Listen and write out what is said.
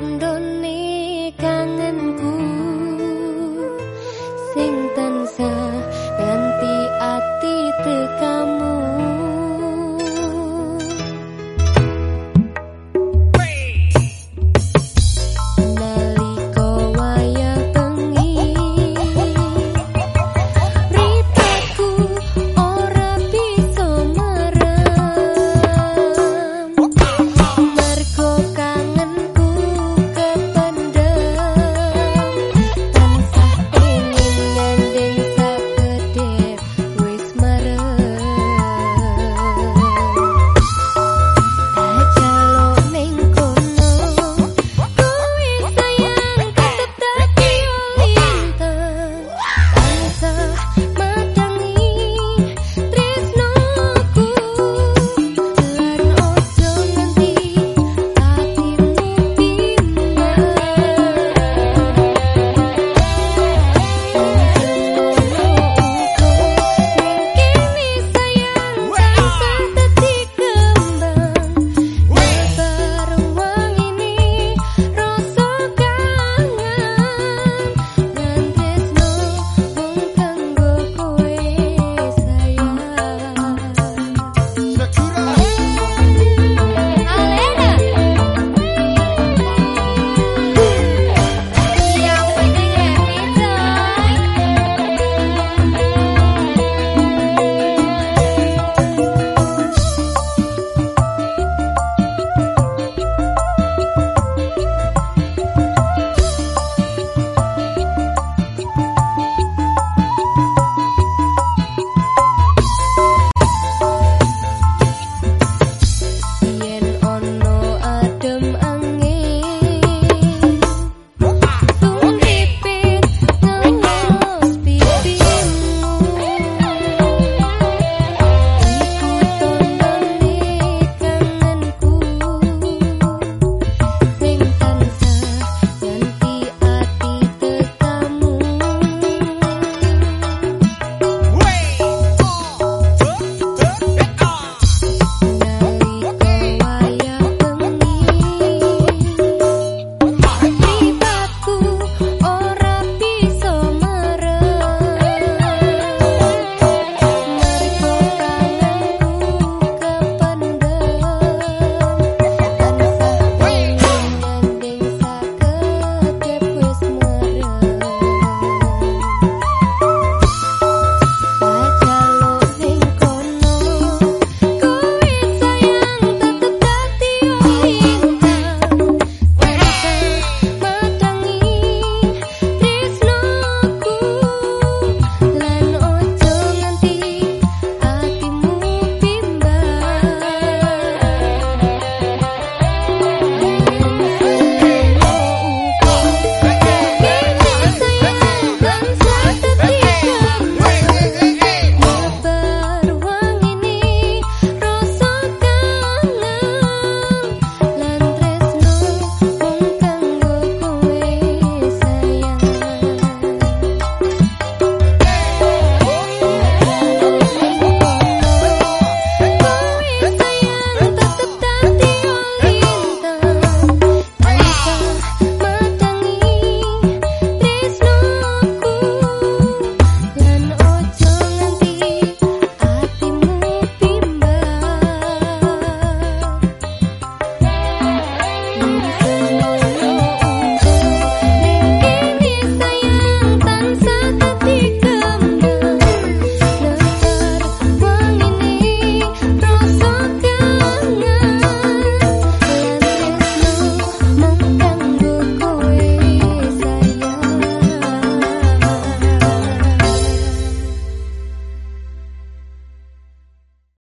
London